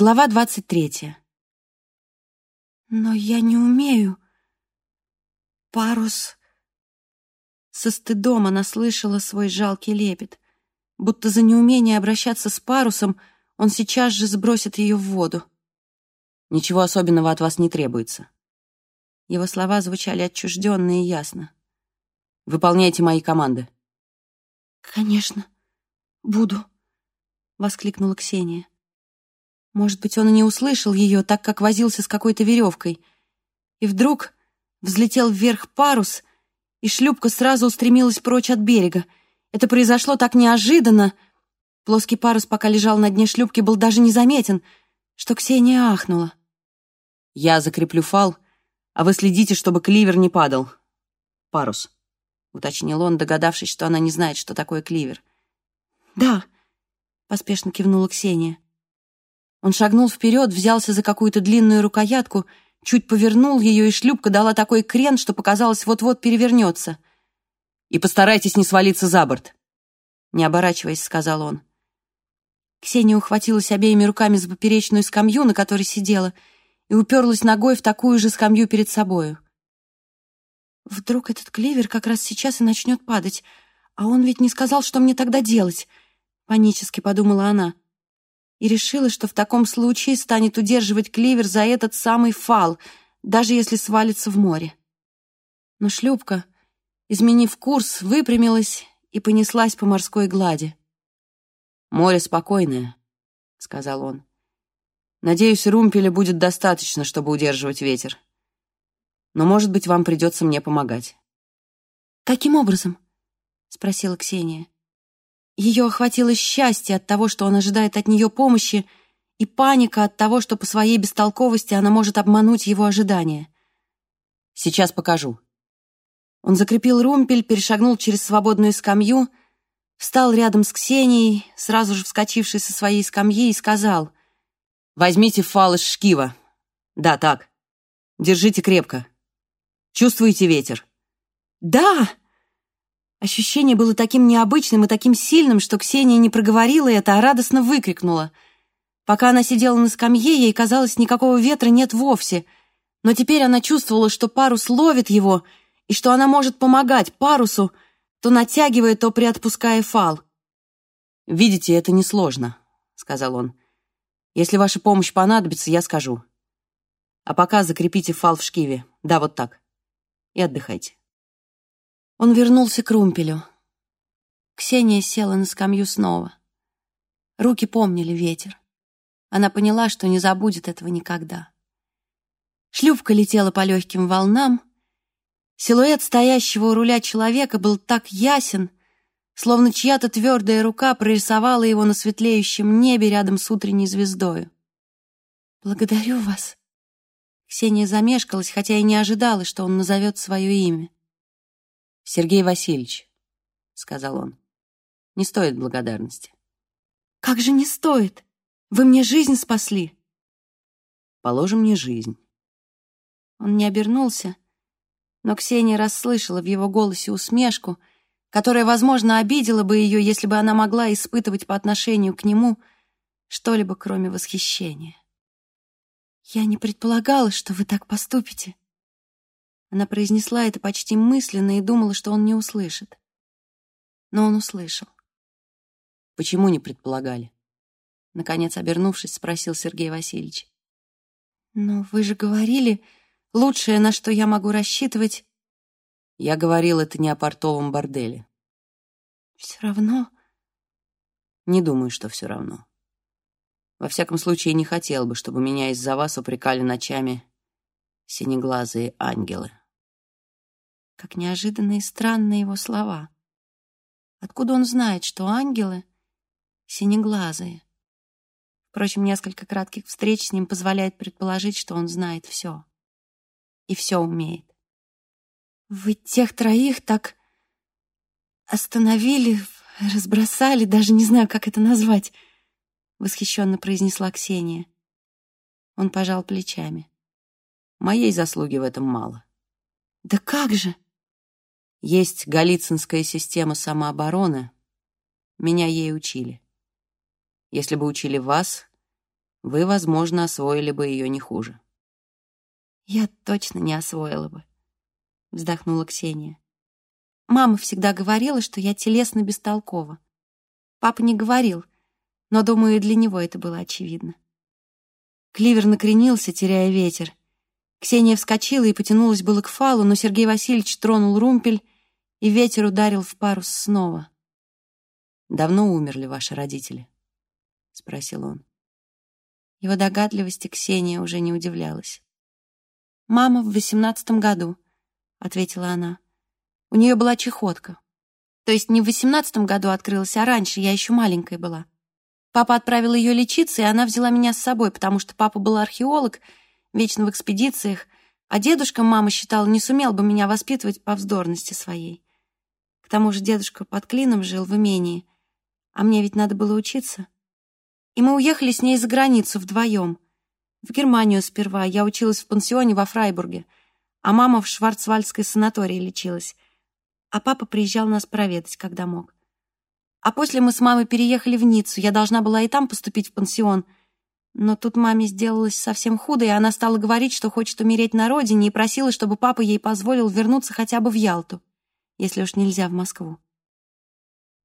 Глава двадцать третья. «Но я не умею. Парус...» Со стыдом она слышала свой жалкий лепет. Будто за неумение обращаться с парусом он сейчас же сбросит ее в воду. «Ничего особенного от вас не требуется». Его слова звучали отчужденно и ясно. «Выполняйте мои команды». «Конечно, буду», — воскликнула Ксения. Может быть, он и не услышал ее, так как возился с какой-то веревкой. И вдруг взлетел вверх парус, и шлюпка сразу устремилась прочь от берега. Это произошло так неожиданно. Плоский парус, пока лежал на дне шлюпки, был даже незаметен, что Ксения ахнула. «Я закреплю фал, а вы следите, чтобы кливер не падал. Парус», — уточнил он, догадавшись, что она не знает, что такое кливер. «Да», — поспешно кивнула Ксения. Он шагнул вперед, взялся за какую-то длинную рукоятку, чуть повернул ее, и шлюпка дала такой крен, что показалось, вот-вот перевернется. «И постарайтесь не свалиться за борт», — не оборачиваясь, сказал он. Ксения ухватилась обеими руками за поперечную скамью, на которой сидела, и уперлась ногой в такую же скамью перед собою. «Вдруг этот клевер как раз сейчас и начнет падать, а он ведь не сказал, что мне тогда делать», — панически подумала она и решила, что в таком случае станет удерживать кливер за этот самый фал, даже если свалится в море. Но шлюпка, изменив курс, выпрямилась и понеслась по морской глади. «Море спокойное», — сказал он. «Надеюсь, румпеля будет достаточно, чтобы удерживать ветер. Но, может быть, вам придется мне помогать». «Каким образом?» — спросила Ксения. Ее охватило счастье от того, что он ожидает от нее помощи, и паника от того, что по своей бестолковости она может обмануть его ожидания. «Сейчас покажу». Он закрепил румпель, перешагнул через свободную скамью, встал рядом с Ксенией, сразу же вскочившей со своей скамьи, и сказал, «Возьмите фал из шкива. Да, так. Держите крепко. Чувствуете ветер?» «Да!» Ощущение было таким необычным и таким сильным, что Ксения не проговорила это, а радостно выкрикнула. Пока она сидела на скамье, ей казалось, никакого ветра нет вовсе. Но теперь она чувствовала, что парус ловит его, и что она может помогать парусу, то натягивая, то приотпуская фал. «Видите, это несложно», — сказал он. «Если ваша помощь понадобится, я скажу. А пока закрепите фал в шкиве. Да, вот так. И отдыхайте». Он вернулся к румпелю. Ксения села на скамью снова. Руки помнили ветер. Она поняла, что не забудет этого никогда. Шлюпка летела по легким волнам. Силуэт стоящего у руля человека был так ясен, словно чья-то твердая рука прорисовала его на светлеющем небе рядом с утренней звездою. «Благодарю вас». Ксения замешкалась, хотя и не ожидала, что он назовет свое имя. «Сергей Васильевич», — сказал он, — «не стоит благодарности». «Как же не стоит? Вы мне жизнь спасли». «Положим мне жизнь». Он не обернулся, но Ксения расслышала в его голосе усмешку, которая, возможно, обидела бы ее, если бы она могла испытывать по отношению к нему что-либо, кроме восхищения. «Я не предполагала, что вы так поступите», она произнесла это почти мысленно и думала, что он не услышит. Но он услышал. «Почему не предполагали?» Наконец, обернувшись, спросил Сергей Васильевич. «Но вы же говорили, лучшее, на что я могу рассчитывать...» «Я говорил это не о портовом борделе». «Все равно...» «Не думаю, что все равно. Во всяком случае, не хотел бы, чтобы меня из-за вас упрекали ночами синеглазые ангелы». Как неожиданные и странные его слова. Откуда он знает, что ангелы синеглазые? Впрочем, несколько кратких встреч с ним позволяет предположить, что он знает все. И все умеет. Вы тех троих так остановили, разбросали, даже не знаю, как это назвать, восхищенно произнесла Ксения. Он пожал плечами. Моей заслуги в этом мало. Да как же? Есть Голицынская система самообороны. Меня ей учили. Если бы учили вас, вы, возможно, освоили бы ее не хуже. Я точно не освоила бы, вздохнула Ксения. Мама всегда говорила, что я телесно бестолкова. Папа не говорил, но, думаю, для него это было очевидно. Кливер накренился, теряя ветер. Ксения вскочила и потянулась было к фалу, но Сергей Васильевич тронул румпель, и ветер ударил в парус снова. «Давно умерли ваши родители?» — спросил он. Его догадливости Ксения уже не удивлялась. «Мама в восемнадцатом году», — ответила она. «У нее была чехотка. То есть не в восемнадцатом году открылась, а раньше, я еще маленькая была. Папа отправил ее лечиться, и она взяла меня с собой, потому что папа был археолог, вечно в экспедициях, а дедушка, мама считала, не сумел бы меня воспитывать по вздорности своей. Тому же дедушка под клином жил в имении, а мне ведь надо было учиться. И мы уехали с ней за границу вдвоем. В Германию сперва. Я училась в пансионе во Фрайбурге, а мама в Шварцвальдской санатории лечилась. А папа приезжал нас проведать, когда мог. А после мы с мамой переехали в Ниццу. Я должна была и там поступить в пансион. Но тут маме сделалось совсем худо, и она стала говорить, что хочет умереть на родине, и просила, чтобы папа ей позволил вернуться хотя бы в Ялту, если уж нельзя в Москву.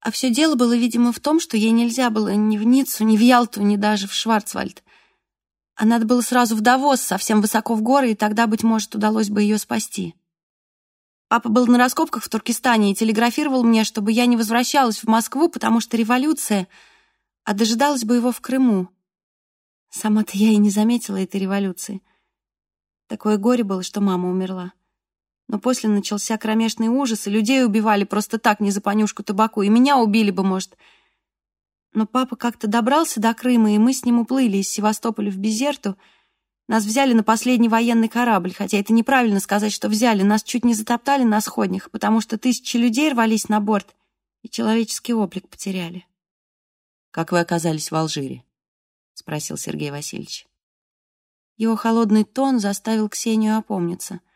А все дело было, видимо, в том, что ей нельзя было ни в Ниццу, ни в Ялту, ни даже в Шварцвальд. А надо было сразу в Давос, совсем высоко в горы, и тогда, быть может, удалось бы ее спасти. Папа был на раскопках в Туркестане и телеграфировал мне, чтобы я не возвращалась в Москву, потому что революция, а дожидалась бы его в Крыму. Сама-то я и не заметила этой революции. Такое горе было, что мама умерла. Но после начался кромешный ужас, и людей убивали просто так, не за понюшку табаку, и меня убили бы, может. Но папа как-то добрался до Крыма, и мы с ним уплыли из Севастополя в Безерту. Нас взяли на последний военный корабль, хотя это неправильно сказать, что взяли. Нас чуть не затоптали на сходнях, потому что тысячи людей рвались на борт и человеческий облик потеряли. «Как вы оказались в Алжире?» — спросил Сергей Васильевич. Его холодный тон заставил Ксению опомниться —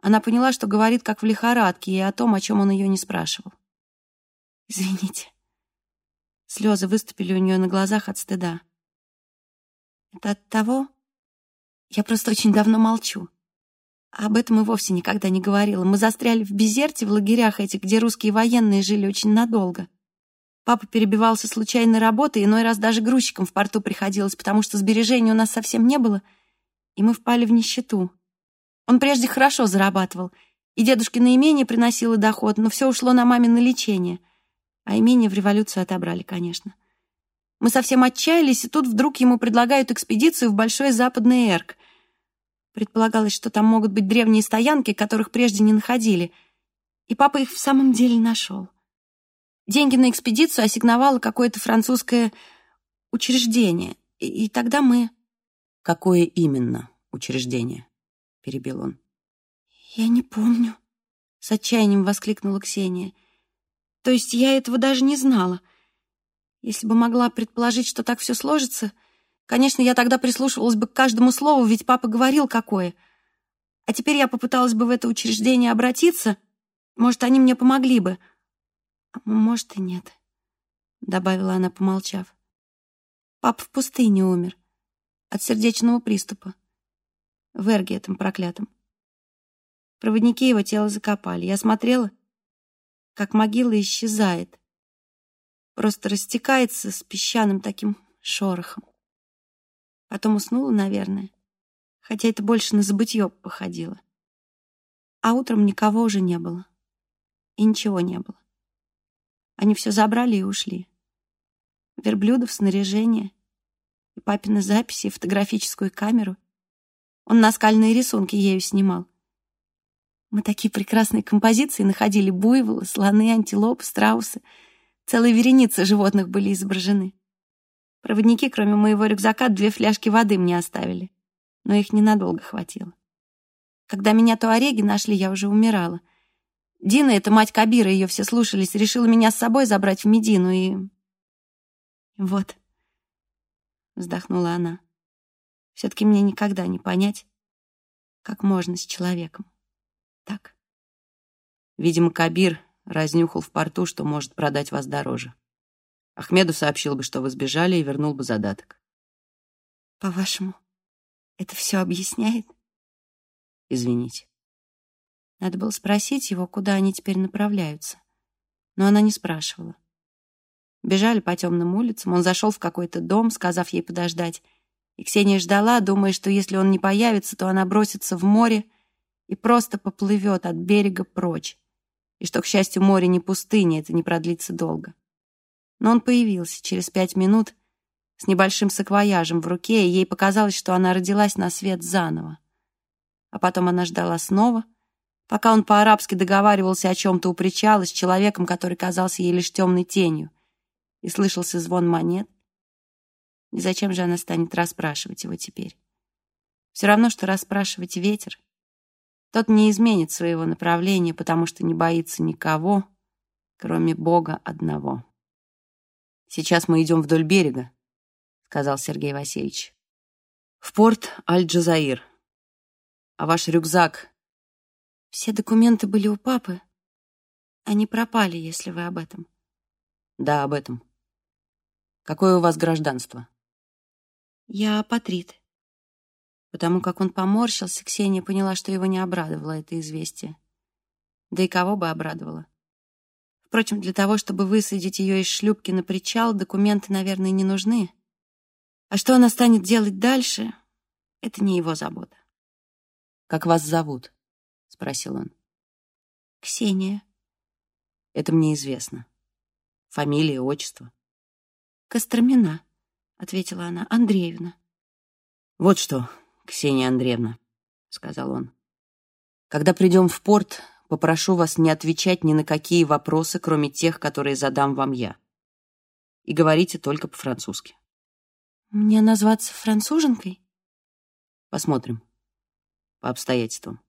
она поняла, что говорит как в лихорадке, и о том, о чем он ее не спрашивал. «Извините». Слезы выступили у нее на глазах от стыда. «Это от того? Я просто очень давно молчу. об этом и вовсе никогда не говорила. Мы застряли в Безерте, в лагерях этих, где русские военные жили очень надолго. Папа перебивался случайной работой, иной раз даже грузчиком в порту приходилось, потому что сбережений у нас совсем не было, и мы впали в нищету. Он прежде хорошо зарабатывал, и дедушкино имение приносило доход, но все ушло на мамино лечение. А имение в революцию отобрали, конечно. Мы совсем отчаялись, и тут вдруг ему предлагают экспедицию в Большой Западный Эрк. Предполагалось, что там могут быть древние стоянки, которых прежде не находили. И папа их в самом деле нашел. Деньги на экспедицию ассигновало какое-то французское учреждение. И, и тогда мы... Какое именно учреждение? Перебил он. «Я не помню», — с отчаянием воскликнула Ксения. «То есть я этого даже не знала. Если бы могла предположить, что так все сложится, конечно, я тогда прислушивалась бы к каждому слову, ведь папа говорил какое. А теперь я попыталась бы в это учреждение обратиться. Может, они мне помогли бы. А может, и нет», — добавила она, помолчав. «Папа в пустыне умер от сердечного приступа в Эрге этом проклятом. Проводники его тело закопали. Я смотрела, как могила исчезает. Просто растекается с песчаным таким шорохом. Потом уснула, наверное, хотя это больше на забытье походило. А утром никого уже не было. И ничего не было. Они все забрали и ушли. Верблюдов, снаряжение, и папины записи, и фотографическую камеру, он наскальные рисунки ею снимал. Мы такие прекрасные композиции находили. Буйволы, слоны, антилопы, страусы. Целые вереницы животных были изображены. Проводники, кроме моего рюкзака, две фляжки воды мне оставили. Но их ненадолго хватило. Когда меня туареги нашли, я уже умирала. Дина, это мать Кабира, ее все слушались, решила меня с собой забрать в Медину и... Вот, вздохнула она. Все-таки мне никогда не понять, как можно с человеком. Так. Видимо, Кабир разнюхал в порту, что может продать вас дороже. Ахмеду сообщил бы, что вы сбежали, и вернул бы задаток. По-вашему, это все объясняет? Извините. Надо было спросить его, куда они теперь направляются. Но она не спрашивала. Бежали по темным улицам, он зашел в какой-то дом, сказав ей подождать. И Ксения ждала, думая, что если он не появится, то она бросится в море и просто поплывет от берега прочь. И что, к счастью, море не пустыня, это не продлится долго. Но он появился через пять минут с небольшим саквояжем в руке, и ей показалось, что она родилась на свет заново. А потом она ждала снова, пока он по-арабски договаривался о чем-то у причала с человеком, который казался ей лишь темной тенью, и слышался звон монет. И зачем же она станет расспрашивать его теперь? Все равно, что расспрашивать ветер. Тот не изменит своего направления, потому что не боится никого, кроме Бога одного. «Сейчас мы идем вдоль берега», — сказал Сергей Васильевич. «В порт Аль-Джазаир. А ваш рюкзак...» «Все документы были у папы. Они пропали, если вы об этом». «Да, об этом. Какое у вас гражданство?» «Я апатрид». Потому как он поморщился, Ксения поняла, что его не обрадовало это известие. Да и кого бы обрадовало? Впрочем, для того, чтобы высадить ее из шлюпки на причал, документы, наверное, не нужны. А что она станет делать дальше, это не его забота. «Как вас зовут?» — спросил он. «Ксения». «Это мне известно. Фамилия, отчество?» «Костромина», — ответила она, — «Андреевна». «Вот что, Ксения Андреевна», — сказал он. «Когда придем в порт, попрошу вас не отвечать ни на какие вопросы, кроме тех, которые задам вам я. И говорите только по-французски». «Мне назваться француженкой?» «Посмотрим. По обстоятельствам».